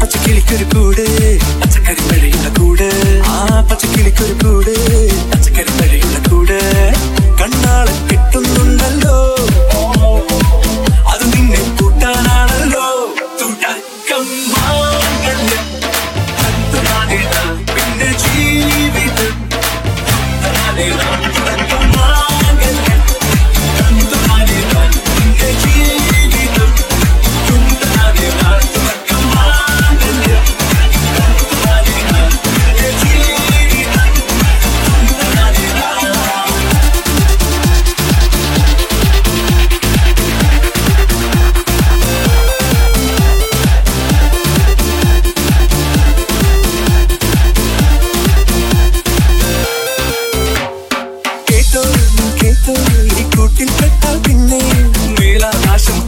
പച്ചക്കിളിക്കൊരു കൂട് പച്ചക്കറി മഴയുടെ കൂട്. ആ പച്ചക്കിളിക്കൊരു കൂട് പച്ചക്കറി മഴ Babylon. കാറ്റിൻ പെട്ടാൽ പിന്നെ നീലാകാശം